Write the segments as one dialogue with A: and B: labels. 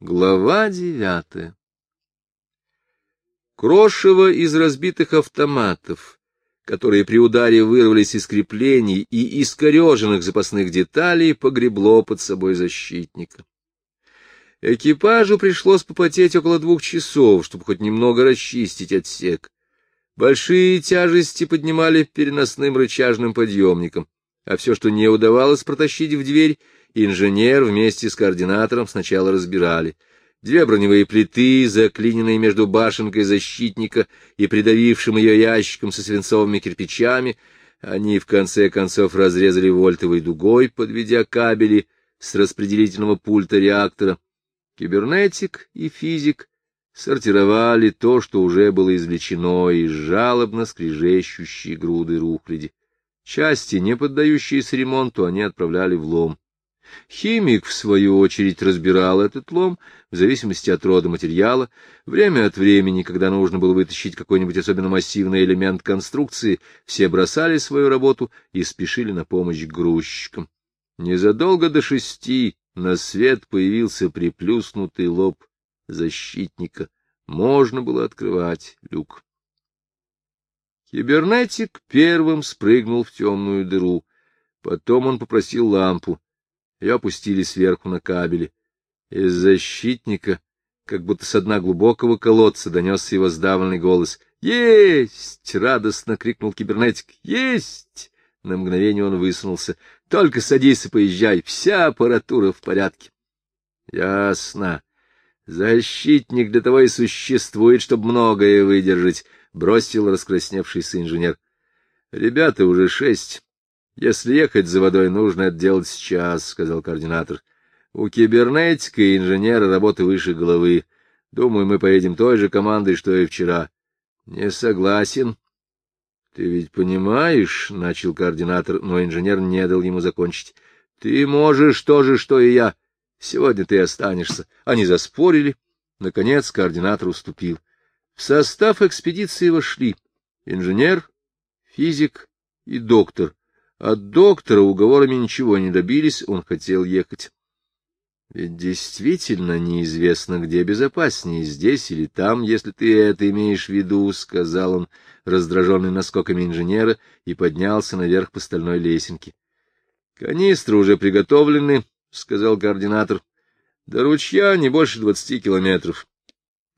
A: Глава девятая Крошево из разбитых автоматов, которые при ударе вырвались из креплений и искореженных запасных деталей, погребло под собой защитника. Экипажу пришлось попотеть около двух часов, чтобы хоть немного расчистить отсек. Большие тяжести поднимали переносным рычажным подъемником, а все, что не удавалось протащить в дверь, инженер вместе с координатором сначала разбирали. Две броневые плиты, заклиненные между башенкой защитника и придавившим ее ящиком со свинцовыми кирпичами, они в конце концов разрезали вольтовой дугой, подведя кабели с распределительного пульта реактора. Кибернетик и физик сортировали то, что уже было извлечено из жалобно скрежещущей груды рухляди. Части, не поддающиеся ремонту, они отправляли в лом. Химик, в свою очередь, разбирал этот лом в зависимости от рода материала. Время от времени, когда нужно было вытащить какой-нибудь особенно массивный элемент конструкции, все бросали свою работу и спешили на помощь грузчикам. Незадолго до шести на свет появился приплюснутый лоб защитника. Можно было открывать люк. Кибернетик первым спрыгнул в темную дыру. Потом он попросил лампу. Ее опустили сверху на кабели. Из защитника, как будто с дна глубокого колодца, донесся его сдавленный голос. «Есть!» — радостно крикнул кибернетик. «Есть!» На мгновение он высунулся. «Только садись и поезжай, вся аппаратура в порядке». «Ясно. Защитник для того и существует, чтобы многое выдержать», — бросил раскрасневшийся инженер. «Ребята уже шесть. Если ехать за водой, нужно это делать сейчас, — сказал координатор. У кибернетика и инженера работа выше головы. Думаю, мы поедем той же командой, что и вчера. Не согласен. Ты ведь понимаешь, — начал координатор, но инженер не дал ему закончить. Ты можешь то же, что и я. Сегодня ты останешься. Они заспорили. Наконец координатор уступил. В состав экспедиции вошли инженер, физик и доктор — от доктора уговорами ничего не добились, он хотел ехать. Ведь действительно неизвестно, где безопаснее, здесь или там, если ты это имеешь в виду, — сказал он, раздраженный наскоками инженера, и поднялся наверх по стальной лесенке. — Канистры уже приготовлены, — сказал координатор. — До ручья не больше двадцати километров.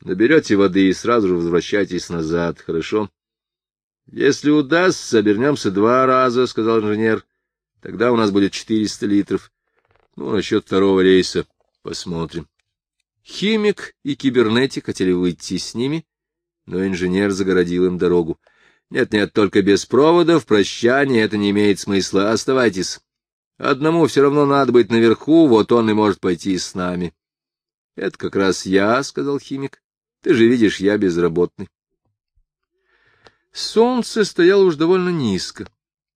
A: Наберете воды и сразу же возвращайтесь назад, хорошо? — Если удастся, обернемся два раза, — сказал инженер. — Тогда у нас будет четыреста литров. Ну, насчет второго рейса посмотрим. Химик и кибернетик хотели выйти с ними, но инженер загородил им дорогу. Нет-нет, только без проводов, прощания, это не имеет смысла. Оставайтесь. Одному все равно надо быть наверху, вот он и может пойти с нами. — Это как раз я, — сказал химик. — Ты же видишь, я безработный. Солнце стояло уж довольно низко.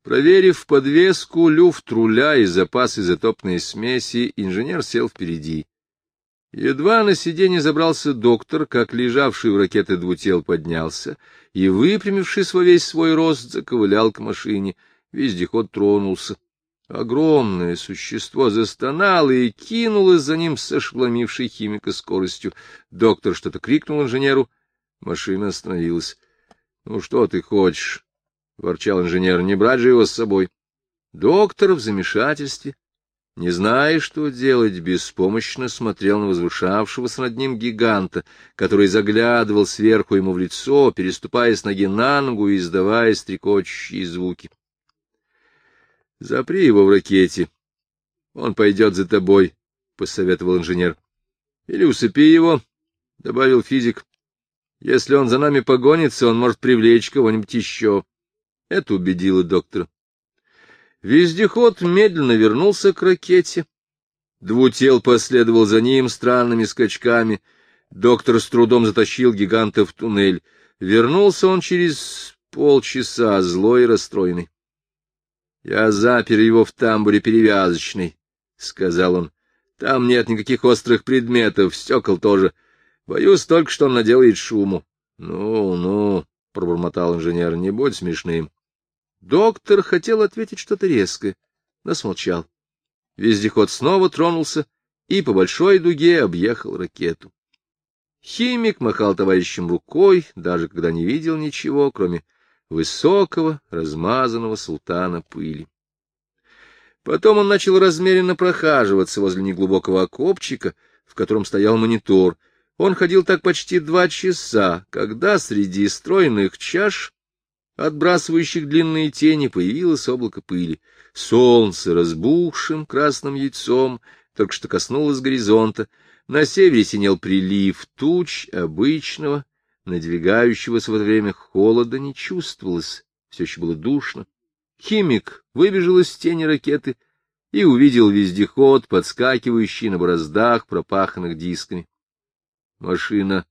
A: Проверив подвеску, люфт руля и запас изотопной смеси, инженер сел впереди. Едва на сиденье забрался доктор, как лежавший в ракеты двутел поднялся, и, выпрямившись во весь свой рост, заковылял к машине. Вездеход тронулся. Огромное существо застонало и кинулось за ним с ошеломившей химика скоростью. Доктор что-то крикнул инженеру. Машина остановилась. — Ну, что ты хочешь? — ворчал инженер. — Не брать же его с собой. Доктор в замешательстве, не зная, что делать, беспомощно смотрел на возвышавшегося над ним гиганта, который заглядывал сверху ему в лицо, переступая с ноги на ногу и издавая стрекочущие звуки. — Запри его в ракете. Он пойдет за тобой, — посоветовал инженер. — Или усыпи его, — добавил физик. Если он за нами погонится, он может привлечь кого-нибудь еще. Это убедило доктора. Вездеход медленно вернулся к ракете. Двутел последовал за ним странными скачками. Доктор с трудом затащил гиганта в туннель. Вернулся он через полчаса, злой и расстроенный. — Я запер его в тамбуре перевязочной, — сказал он. — Там нет никаких острых предметов, стекол тоже. — Боюсь только, что он наделает шуму. Ну, ну, — пробормотал инженер, — не будь смешным. Доктор хотел ответить что-то резкое, но смолчал. Вездеход снова тронулся и по большой дуге объехал ракету. Химик махал товарищем рукой, даже когда не видел ничего, кроме высокого, размазанного султана пыли. Потом он начал размеренно прохаживаться возле неглубокого окопчика, в котором стоял монитор. Он ходил так почти два часа, когда среди стройных чаш, отбрасывающих длинные тени, появилось облако пыли. Солнце разбухшим красным яйцом только что коснулось горизонта. На севере синел прилив туч обычного, надвигающегося во время холода не чувствовалось, все еще было душно. Химик выбежал из тени ракеты и увидел вездеход, подскакивающий на бороздах, пропаханных дисками. Машина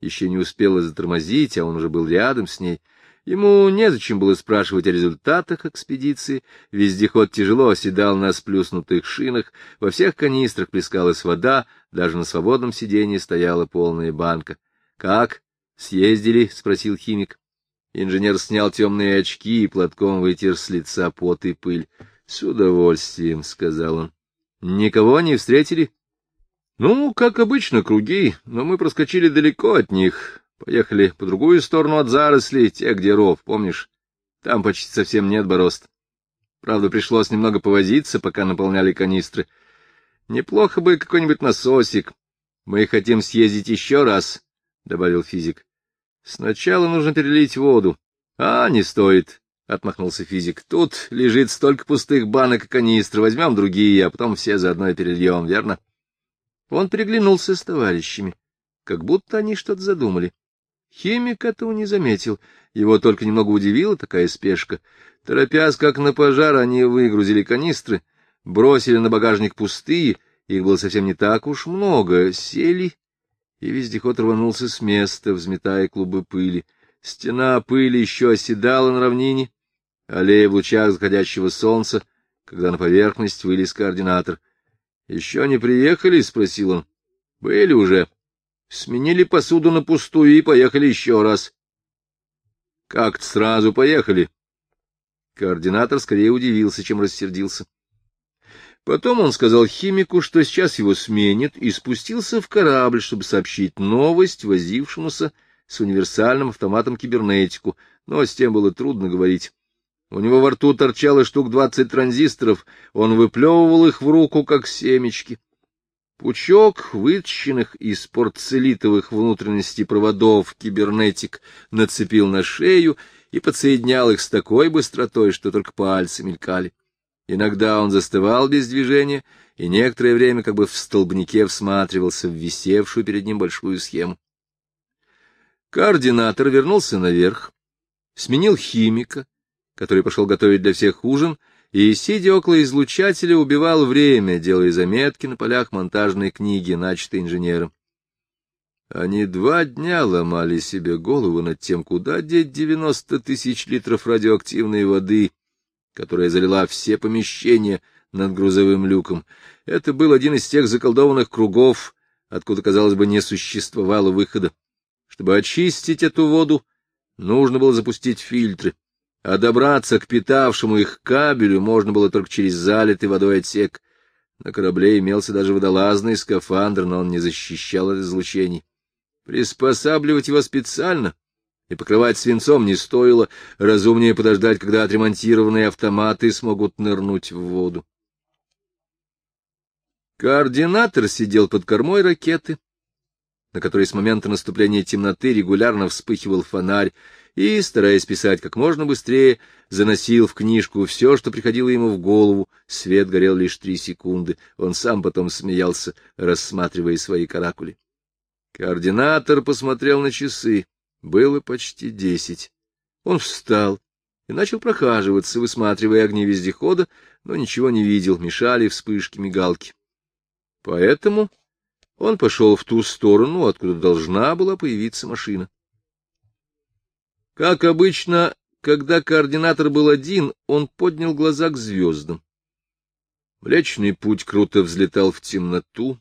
A: еще не успела затормозить, а он уже был рядом с ней. Ему незачем было спрашивать о результатах экспедиции. Вездеход тяжело оседал на сплюснутых шинах, во всех канистрах плескалась вода, даже на свободном сиденье стояла полная банка. — Как? Съездили? — спросил химик. Инженер снял темные очки и платком вытер с лица пот и пыль. — С удовольствием, — сказал он. — Никого не встретили? — Ну, как обычно, круги, но мы проскочили далеко от них. Поехали по другую сторону от зарослей, те, где ров, помнишь? Там почти совсем нет борозд. Правда, пришлось немного повозиться, пока наполняли канистры. Неплохо бы какой-нибудь насосик. Мы хотим съездить еще раз, — добавил физик. Сначала нужно перелить воду. — А, не стоит, — отмахнулся физик. — Тут лежит столько пустых банок и канистр. Возьмем другие, а потом все заодно и перельем, верно? Он приглянулся с товарищами, как будто они что-то задумали. Химик этого не заметил. Его только немного удивила такая спешка. Торопясь, как на пожар, они выгрузили канистры, бросили на багажник пустые, их было совсем не так уж много, сели и вездеход рванулся с места, взметая клубы пыли. Стена пыли еще оседала на равнине, аллея в лучах заходящего солнца, когда на поверхность вылез координатор. — Еще не приехали? — спросил он. — Были уже. Сменили посуду на пустую и поехали еще раз. — Как-то сразу поехали. Координатор скорее удивился, чем рассердился. Потом он сказал химику, что сейчас его сменит, и спустился в корабль, чтобы сообщить новость возившемуся с универсальным автоматом кибернетику, но с тем было трудно говорить. У него во рту торчало штук двадцать транзисторов, он выплевывал их в руку, как семечки. Пучок вытащенных из порцелитовых внутренностей проводов кибернетик нацепил на шею и подсоединял их с такой быстротой, что только пальцы мелькали. Иногда он застывал без движения и некоторое время как бы в столбнике всматривался в висевшую перед ним большую схему. Координатор вернулся наверх, сменил химика, который пошел готовить для всех ужин, и, сидя около излучателя, убивал время, делая заметки на полях монтажной книги, начатой инженером. Они два дня ломали себе голову над тем, куда деть девяносто тысяч литров радиоактивной воды, которая залила все помещения над грузовым люком. Это был один из тех заколдованных кругов, откуда, казалось бы, не существовало выхода. Чтобы очистить эту воду, нужно было запустить фильтры, а добраться к питавшему их кабелю можно было только через залитый водой отсек. На корабле имелся даже водолазный скафандр, но он не защищал от излучений. Приспосабливать его специально — и покрывать свинцом не стоило, разумнее подождать, когда отремонтированные автоматы смогут нырнуть в воду. Координатор сидел под кормой ракеты, на которой с момента наступления темноты регулярно вспыхивал фонарь, и, стараясь писать как можно быстрее, заносил в книжку все, что приходило ему в голову. Свет горел лишь три секунды. Он сам потом смеялся, рассматривая свои каракули. Координатор посмотрел на часы. Было почти десять. Он встал и начал прохаживаться, высматривая огни вездехода, но ничего не видел, мешали вспышки мигалки. Поэтому он пошел в ту сторону, откуда должна была появиться машина. Как обычно, когда координатор был один, он поднял глаза к звездам. Млечный путь круто взлетал в темноту.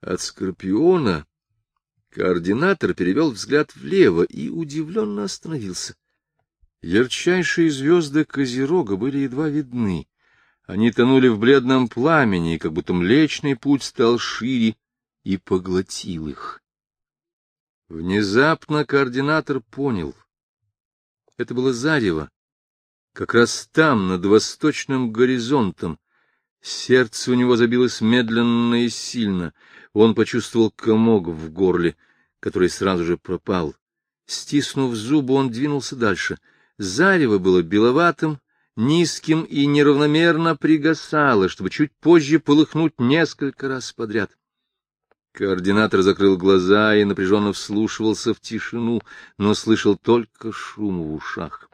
A: От Скорпиона Координатор перевел взгляд влево и удивленно остановился. Ярчайшие звезды Козерога были едва видны, Они тонули в бледном пламени, как будто Млечный Путь стал шире и поглотил их. Внезапно координатор понял. Это было зарево. Как раз там, над восточным горизонтом. Сердце у него забилось медленно и сильно. Он почувствовал комок в горле, который сразу же пропал. Стиснув зубы, он двинулся дальше. Зарево было беловатым, низким и неравномерно пригасало, чтобы чуть позже полыхнуть несколько раз подряд. Координатор закрыл глаза и напряженно вслушивался в тишину, но слышал только шум в ушах.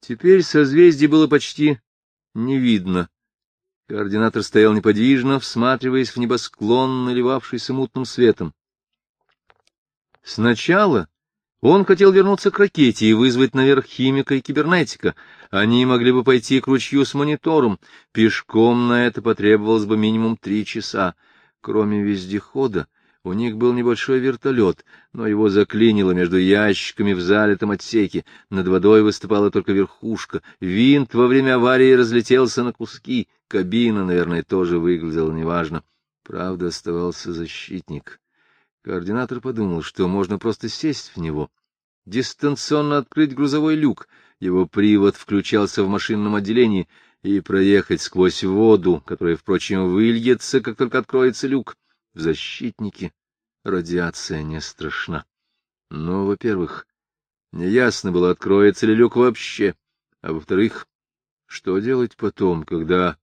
A: Теперь созвездие было почти не видно. Координатор стоял неподвижно, всматриваясь в небосклон, наливавшийся мутным светом. Сначала он хотел вернуться к ракете и вызвать наверх химика и кибернетика. Они могли бы пойти к ручью с монитором. Пешком на это потребовалось бы минимум три часа. Кроме вездехода, у них был небольшой вертолет, но его заклинило между ящиками в залитом отсеке. Над водой выступала только верхушка. Винт во время аварии разлетелся на куски. Кабина, наверное, тоже выглядела неважно. Правда, оставался защитник. Координатор подумал, что можно просто сесть в него, дистанционно открыть грузовой люк, его привод включался в машинном отделении, и проехать сквозь воду, которая, впрочем, выльется, как только откроется люк. В защитнике радиация не страшна. Но, во-первых, неясно было, откроется ли люк вообще, а во-вторых, что делать потом, когда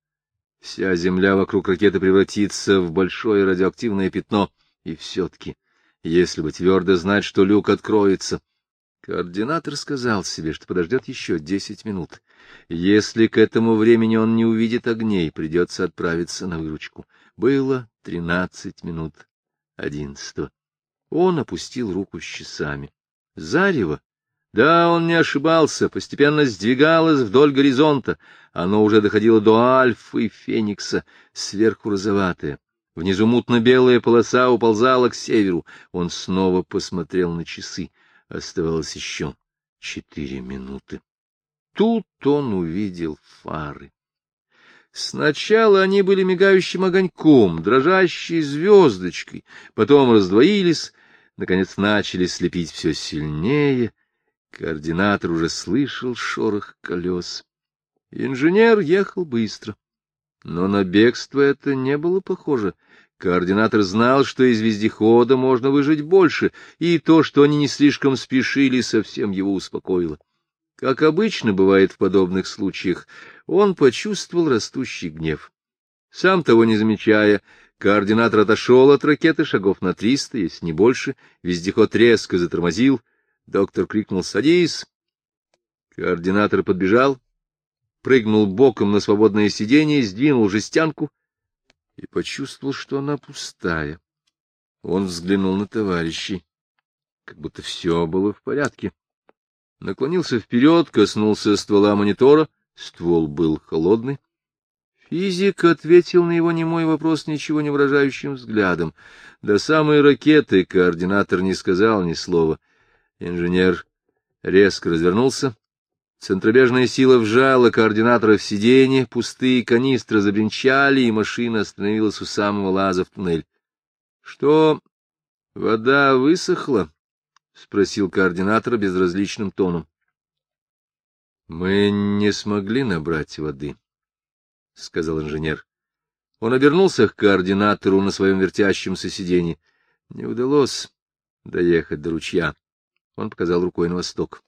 A: вся земля вокруг ракеты превратится в большое радиоактивное пятно — и все-таки, если бы твердо знать, что люк откроется... Координатор сказал себе, что подождет еще десять минут. Если к этому времени он не увидит огней, придется отправиться на выручку. Было тринадцать минут одиннадцатого. Он опустил руку с часами. Зарево да, он не ошибался, постепенно сдвигалось вдоль горизонта. Оно уже доходило до Альфы и Феникса, сверху розоватое. Внизу мутно-белая полоса уползала к северу. Он снова посмотрел на часы. Оставалось еще четыре минуты. Тут он увидел фары. Сначала они были мигающим огоньком, дрожащей звездочкой, потом раздвоились, наконец начали слепить все сильнее. Координатор уже слышал шорох колес. Инженер ехал быстро. Но на бегство это не было похоже. Координатор знал, что из вездехода можно выжить больше, и то, что они не слишком спешили, совсем его успокоило. Как обычно бывает в подобных случаях, он почувствовал растущий гнев. Сам того не замечая, координатор отошел от ракеты шагов на триста, если не больше, вездеход резко затормозил. Доктор крикнул «Садись!». Координатор подбежал, прыгнул боком на свободное сиденье, сдвинул жестянку и почувствовал, что она пустая. Он взглянул на товарищей, как будто все было в порядке. Наклонился вперед, коснулся ствола монитора, ствол был холодный. Физик ответил на его немой вопрос ничего не выражающим взглядом. До самой ракеты координатор не сказал ни слова. Инженер резко развернулся, Центробежная сила вжала координатора в сиденье, пустые канистры забринчали, и машина остановилась у самого лаза в туннель. — Что, вода высохла? — спросил координатор безразличным тоном. — Мы не смогли набрать воды, — сказал инженер. Он обернулся к координатору на своем вертящемся сиденье. Не удалось доехать до ручья. Он показал рукой на восток.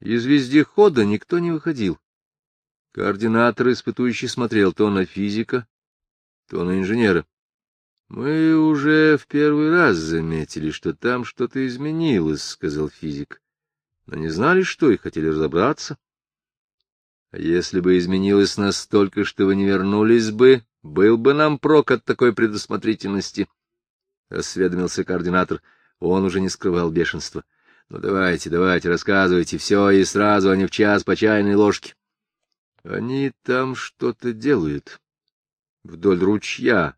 A: Из вездехода никто не выходил. Координатор, испытующий, смотрел то на физика, то на инженера. — Мы уже в первый раз заметили, что там что-то изменилось, — сказал физик. — Но не знали, что, и хотели разобраться. — А если бы изменилось настолько, что вы не вернулись бы, был бы нам прок от такой предусмотрительности, — осведомился координатор. Он уже не скрывал бешенства. — ну, давайте, давайте, рассказывайте все и сразу, а не в час по чайной ложке. Они там что-то делают. Вдоль ручья,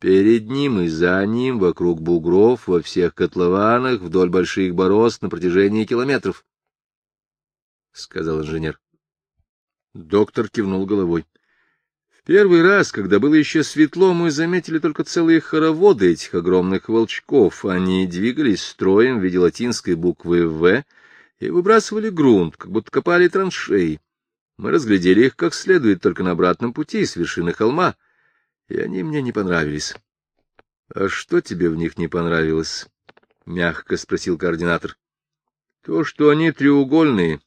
A: перед ним и за ним, вокруг бугров, во всех котлованах, вдоль больших борозд на протяжении километров, — сказал инженер. Доктор кивнул головой. Первый раз, когда было еще светло, мы заметили только целые хороводы этих огромных волчков. Они двигались строем в виде латинской буквы «В» и выбрасывали грунт, как будто копали траншеи. Мы разглядели их как следует только на обратном пути с вершины холма, и они мне не понравились. — А что тебе в них не понравилось? — мягко спросил координатор. — То, что они треугольные,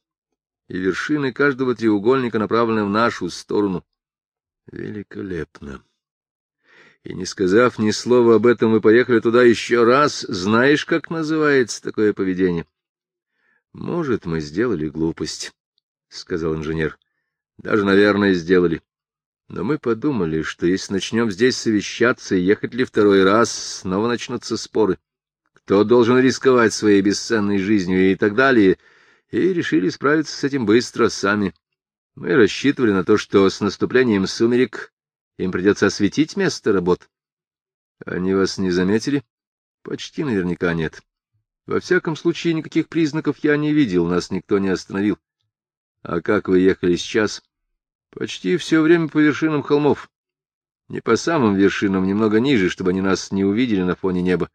A: и вершины каждого треугольника направлены в нашу сторону. Великолепно. И не сказав ни слова об этом, мы поехали туда еще раз. Знаешь, как называется такое поведение? — Может, мы сделали глупость, — сказал инженер. — Даже, наверное, сделали. Но мы подумали, что если начнем здесь совещаться и ехать ли второй раз, снова начнутся споры. Кто должен рисковать своей бесценной жизнью и так далее, и решили справиться с этим быстро сами. Мы рассчитывали на то, что с наступлением сумерек им придется осветить место работ. Они вас не заметили? Почти наверняка нет. Во всяком случае, никаких признаков я не видел, нас никто не остановил. А как вы ехали сейчас? Почти все время по вершинам холмов. Не по самым вершинам, немного ниже, чтобы они нас не увидели на фоне неба.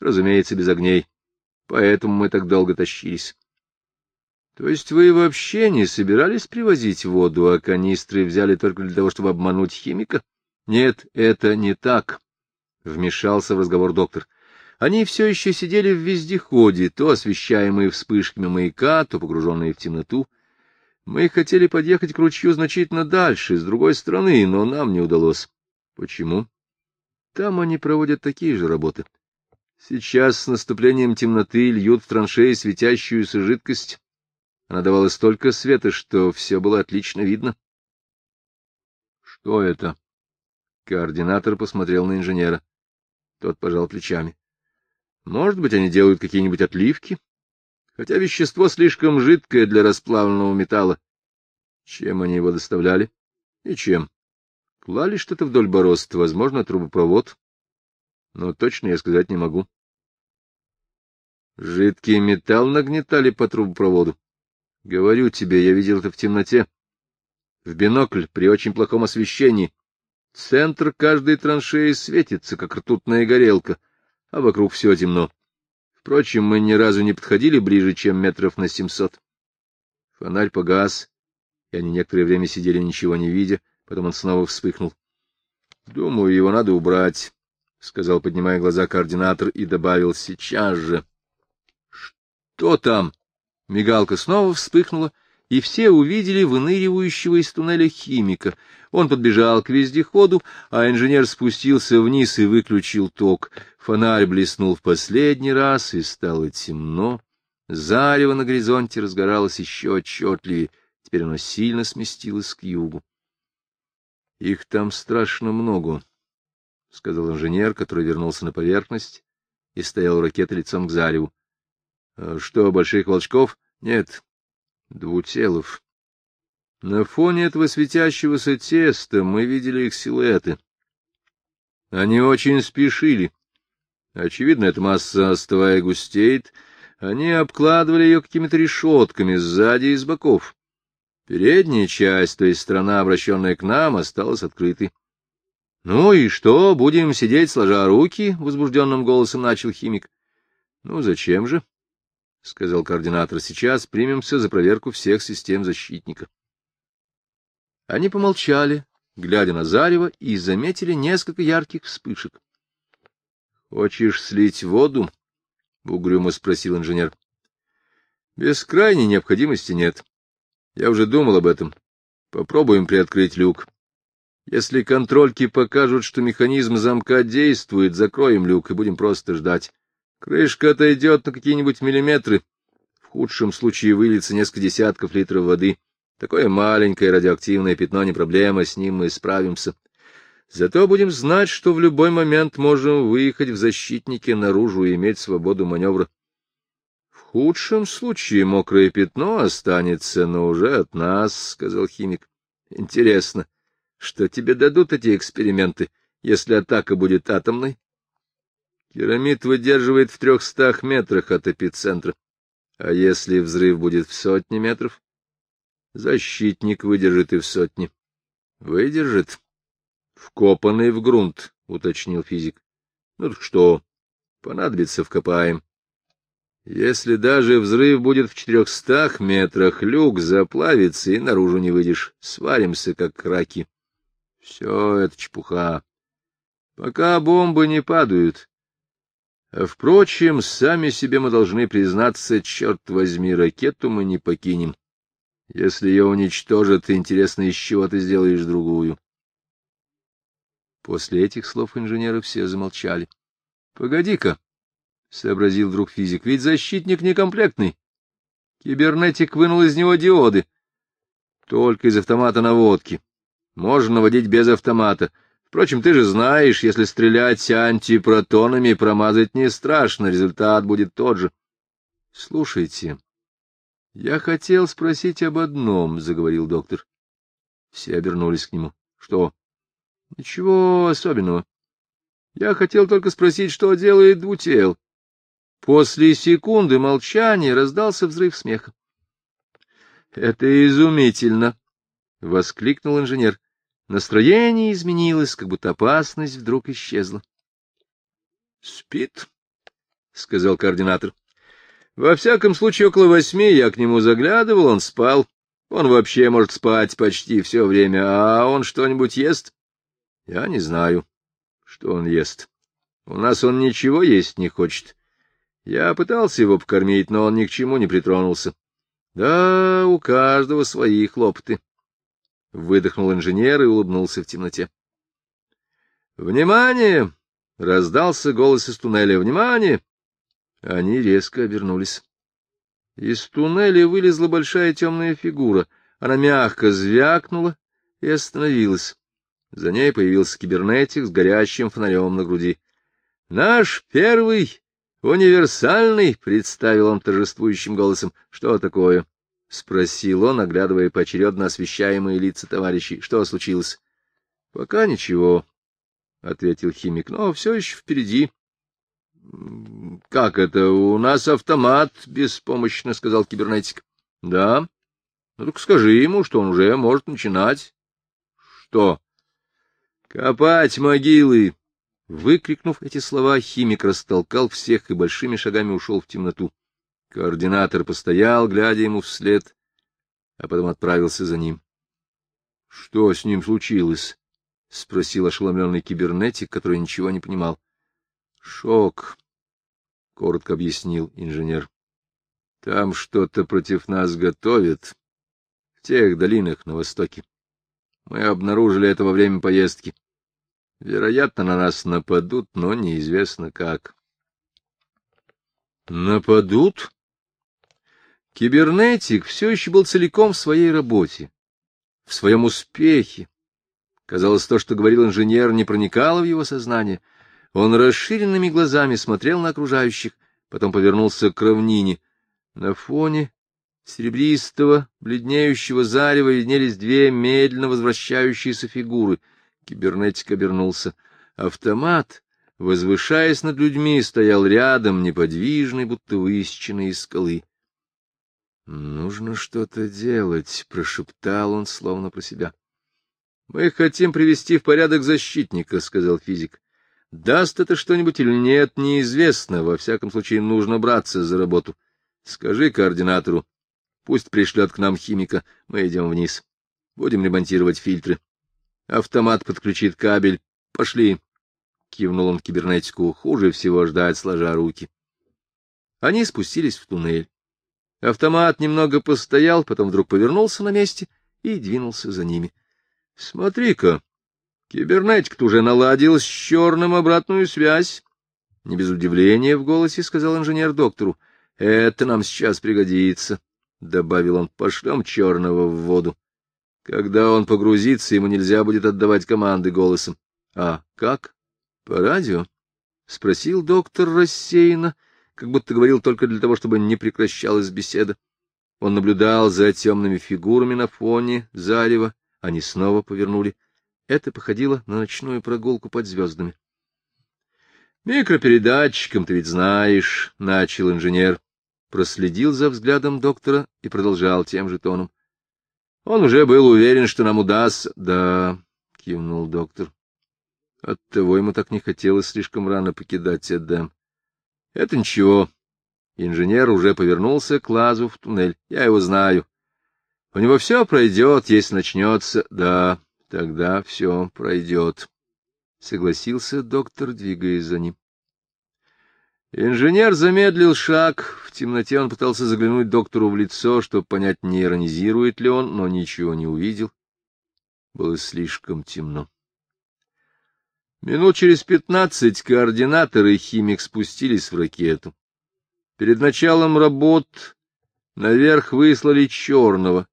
A: Разумеется, без огней. Поэтому мы так долго тащились. То есть вы вообще не собирались привозить воду, а канистры взяли только для того, чтобы обмануть химика? Нет, это не так, — вмешался в разговор доктор. Они все еще сидели в вездеходе, то освещаемые вспышками маяка, то погруженные в темноту. Мы хотели подъехать к ручью значительно дальше, с другой стороны, но нам не удалось. Почему? Там они проводят такие же работы. Сейчас с наступлением темноты льют в траншеи светящуюся жидкость, она давала столько света, что все было отлично видно. — Что это? Координатор посмотрел на инженера. Тот пожал плечами. — Может быть, они делают какие-нибудь отливки? Хотя вещество слишком жидкое для расплавленного металла. Чем они его доставляли? И чем? Клали что-то вдоль борозд, возможно, трубопровод. Но точно я сказать не могу. Жидкий металл нагнетали по трубопроводу. Говорю тебе, я видел это в темноте. В бинокль при очень плохом освещении. Центр каждой траншеи светится, как ртутная горелка, а вокруг все темно. Впрочем, мы ни разу не подходили ближе, чем метров на семьсот. Фонарь погас, и они некоторое время сидели, ничего не видя, потом он снова вспыхнул. — Думаю, его надо убрать, — сказал, поднимая глаза координатор, и добавил сейчас же. — Что там? Мигалка снова вспыхнула, и все увидели выныривающего из туннеля химика. Он подбежал к вездеходу, а инженер спустился вниз и выключил ток. Фонарь блеснул в последний раз, и стало темно. Зарево на горизонте разгоралось еще отчетливее, теперь оно сильно сместилось к югу. — Их там страшно много, — сказал инженер, который вернулся на поверхность и стоял у ракеты лицом к зареву. А что, больших волчков? Нет, двутелов. На фоне этого светящегося теста мы видели их силуэты. Они очень спешили. Очевидно, эта масса, остывая, густеет. Они обкладывали ее какими-то решетками сзади и с боков. Передняя часть, то есть сторона, обращенная к нам, осталась открытой. — Ну и что, будем сидеть, сложа руки? — возбужденным голосом начал химик. — Ну, зачем же? — сказал координатор. — Сейчас примемся за проверку всех систем защитника. Они помолчали, глядя на зарево, и заметили несколько ярких вспышек. — Хочешь слить воду? — угрюмо спросил инженер. — Без крайней необходимости нет. Я уже думал об этом. Попробуем приоткрыть люк. Если контрольки покажут, что механизм замка действует, закроем люк и будем просто ждать. Крышка отойдет на какие-нибудь миллиметры. В худшем случае выльется несколько десятков литров воды. Такое маленькое радиоактивное пятно не проблема, с ним мы справимся. Зато будем знать, что в любой момент можем выехать в защитнике наружу и иметь свободу маневра. В худшем случае мокрое пятно останется, но уже от нас, — сказал химик. Интересно, что тебе дадут эти эксперименты, если атака будет атомной? Пирамид выдерживает в трехстах метрах от эпицентра. А если взрыв будет в сотне метров? Защитник выдержит и в сотне. Выдержит, Вкопанный в грунт, — уточнил физик. — Ну так что, понадобится, вкопаем. Если даже взрыв будет в четырехстах метрах, люк заплавится и наружу не выйдешь. Сваримся, как раки. Все это чепуха. Пока бомбы не падают. Впрочем, сами себе мы должны признаться, черт возьми, ракету мы не покинем. Если ее уничтожат, интересно, из чего ты сделаешь другую. После этих слов инженеры все замолчали. — Погоди-ка, — сообразил вдруг физик, — ведь защитник некомплектный. Кибернетик вынул из него диоды. Только из автомата наводки. Можно наводить без автомата. Впрочем, ты же знаешь, если стрелять антипротонами, промазать не страшно, результат будет тот же. — Слушайте, я хотел спросить об одном, — заговорил доктор. Все обернулись к нему. — Что? — Ничего особенного. Я хотел только спросить, что делает двутел. После секунды молчания раздался взрыв смеха. — Это изумительно! — воскликнул инженер. Настроение изменилось, как будто опасность вдруг исчезла. — Спит, — сказал координатор. — Во всяком случае, около восьми я к нему заглядывал, он спал. Он вообще может спать почти все время, а он что-нибудь ест? Я не знаю, что он ест. У нас он ничего есть не хочет. Я пытался его покормить, но он ни к чему не притронулся. Да, у каждого свои хлопоты. Выдохнул инженер и улыбнулся в темноте. «Внимание!» — раздался голос из туннеля. «Внимание!» Они резко обернулись. Из туннеля вылезла большая темная фигура. Она мягко звякнула и остановилась. За ней появился кибернетик с горящим фонарем на груди. — Наш первый универсальный, — представил он торжествующим голосом. — Что такое? — спросил он, оглядывая поочередно освещаемые лица товарищей. — Что случилось? — Пока ничего, — ответил химик, — но все еще впереди. — Как это? У нас автомат, — беспомощно сказал кибернетик. — Да. Ну так скажи ему, что он уже может начинать. — Что? «Копать могилы!» Выкрикнув эти слова, химик растолкал всех и большими шагами ушел в темноту. Координатор постоял, глядя ему вслед, а потом отправился за ним. — Что с ним случилось? — спросил ошеломленный кибернетик, который ничего не понимал. — Шок, — коротко объяснил инженер. — Там что-то против нас готовят. В тех долинах на востоке. Мы обнаружили это во время поездки. — Вероятно, на нас нападут, но неизвестно как. Нападут? Кибернетик все еще был целиком в своей работе, в своем успехе. Казалось, то, что говорил инженер, не проникало в его сознание. Он расширенными глазами смотрел на окружающих, потом повернулся к равнине. На фоне серебристого, бледнеющего зарева виднелись две медленно возвращающиеся фигуры — Кибернетик обернулся. Автомат, возвышаясь над людьми, стоял рядом, неподвижный, будто высеченный из скалы. — Нужно что-то делать, — прошептал он, словно про себя. — Мы хотим привести в порядок защитника, — сказал физик. — Даст это что-нибудь или нет, неизвестно. Во всяком случае, нужно браться за работу. Скажи координатору, пусть пришлет к нам химика, мы идем вниз. Будем ремонтировать фильтры. Автомат подключит кабель. Пошли. Кивнул он кибернетику. Хуже всего ждать, сложа руки. Они спустились в туннель. Автомат немного постоял, потом вдруг повернулся на месте и двинулся за ними. — Смотри-ка, кибернетик уже наладил с черным обратную связь. Не без удивления в голосе сказал инженер доктору. — Это нам сейчас пригодится, — добавил он. — Пошлем черного в воду. Когда он погрузится, ему нельзя будет отдавать команды голосом. — А как? По радио? — спросил доктор рассеянно, как будто говорил только для того, чтобы не прекращалась беседа. Он наблюдал за темными фигурами на фоне зарева. Они снова повернули. Это походило на ночную прогулку под звездами. — Микропередатчиком ты ведь знаешь, — начал инженер. Проследил за взглядом доктора и продолжал тем же тоном. Он уже был уверен, что нам удастся. — Да, — кивнул доктор, Оттого ему так не хотелось слишком рано покидать Эдем. Это ничего. Инженер уже повернулся к лазу в туннель. Я его знаю. У него все пройдет, если начнется. Да, тогда все пройдет. Согласился доктор, двигаясь за ним. Инженер замедлил шаг. В темноте он пытался заглянуть доктору в лицо, чтобы понять, не иронизирует ли он, но ничего не увидел. Было слишком темно. Минут через пятнадцать координаторы и химик спустились в ракету. Перед началом работ наверх выслали черного,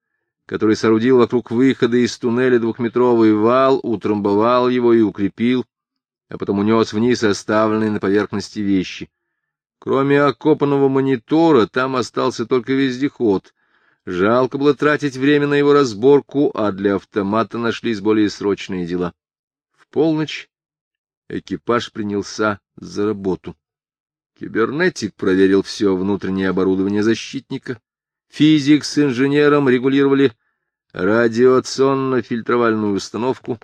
A: который соорудил вокруг выхода из туннеля двухметровый вал, утрамбовал его и укрепил, а потом унес вниз оставленные на поверхности вещи. Кроме окопанного монитора, там остался только вездеход. Жалко было тратить время на его разборку, а для автомата нашлись более срочные дела. В полночь экипаж принялся за работу. Кибернетик проверил все внутреннее оборудование защитника. Физик с инженером регулировали радиационно-фильтровальную установку,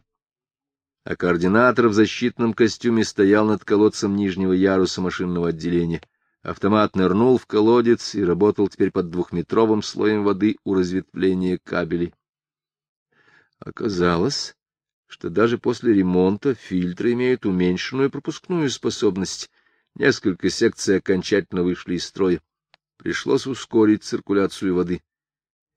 A: а координатор в защитном костюме стоял над колодцем нижнего яруса машинного отделения. Автомат нырнул в колодец и работал теперь под двухметровым слоем воды у разветвления кабелей. Оказалось, что даже после ремонта фильтры имеют уменьшенную пропускную способность. Несколько секций окончательно вышли из строя. Пришлось ускорить циркуляцию воды.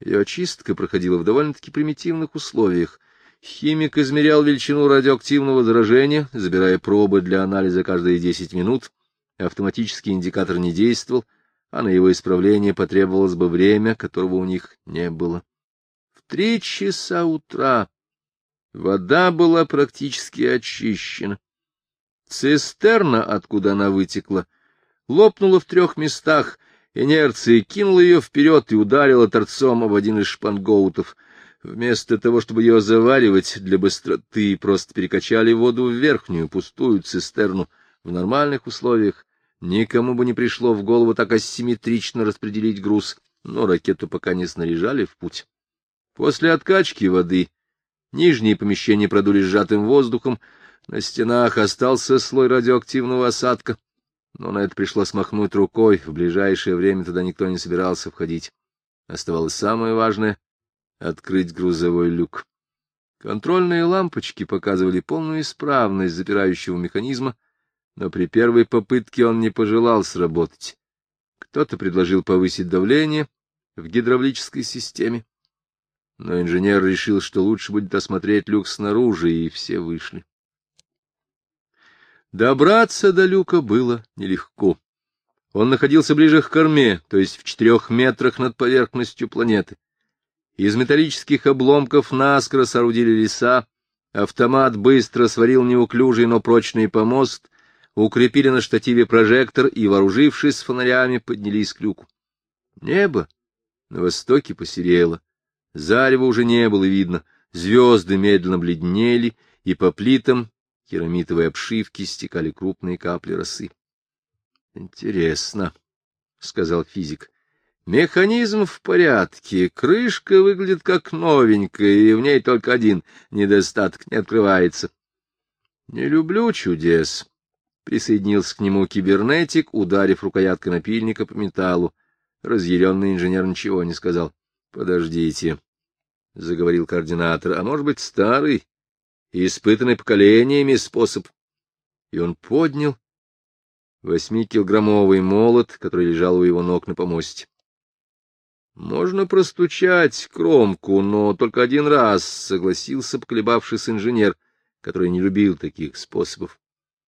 A: Ее очистка проходила в довольно-таки примитивных условиях. Химик измерял величину радиоактивного заражения, забирая пробы для анализа каждые 10 минут. Автоматический индикатор не действовал, а на его исправление потребовалось бы время, которого у них не было. В три часа утра Вода была практически очищена. Цистерна, откуда она вытекла, лопнула в трех местах, инерция кинула ее вперед и ударила торцом об один из шпангоутов. Вместо того, чтобы ее заваривать для быстроты, просто перекачали воду в верхнюю, пустую цистерну. В нормальных условиях никому бы не пришло в голову так асимметрично распределить груз, но ракету пока не снаряжали в путь. После откачки воды Нижние помещения продули сжатым воздухом, на стенах остался слой радиоактивного осадка, но на это пришлось махнуть рукой, в ближайшее время туда никто не собирался входить. Оставалось самое важное — открыть грузовой люк. Контрольные лампочки показывали полную исправность запирающего механизма, но при первой попытке он не пожелал сработать. Кто-то предложил повысить давление в гидравлической системе но инженер решил, что лучше будет осмотреть люк снаружи, и все вышли. Добраться до люка было нелегко. Он находился ближе к корме, то есть в четырех метрах над поверхностью планеты. Из металлических обломков наскоро соорудили леса, автомат быстро сварил неуклюжий, но прочный помост, укрепили на штативе прожектор и, вооружившись фонарями, поднялись к люку. Небо на востоке посерело. Зарева уже не было видно, звезды медленно бледнели, и по плитам керамитовой обшивки стекали крупные капли росы. — Интересно, — сказал физик. — Механизм в порядке, крышка выглядит как новенькая, и в ней только один недостаток не открывается. — Не люблю чудес, — присоединился к нему кибернетик, ударив рукояткой напильника по металлу. Разъяренный инженер ничего не сказал. — Подождите, — заговорил координатор, — а может быть, старый, испытанный поколениями способ. И он поднял восьмикилограммовый молот, который лежал у его ног на помосте. Можно простучать кромку, но только один раз согласился поколебавшийся инженер, который не любил таких способов.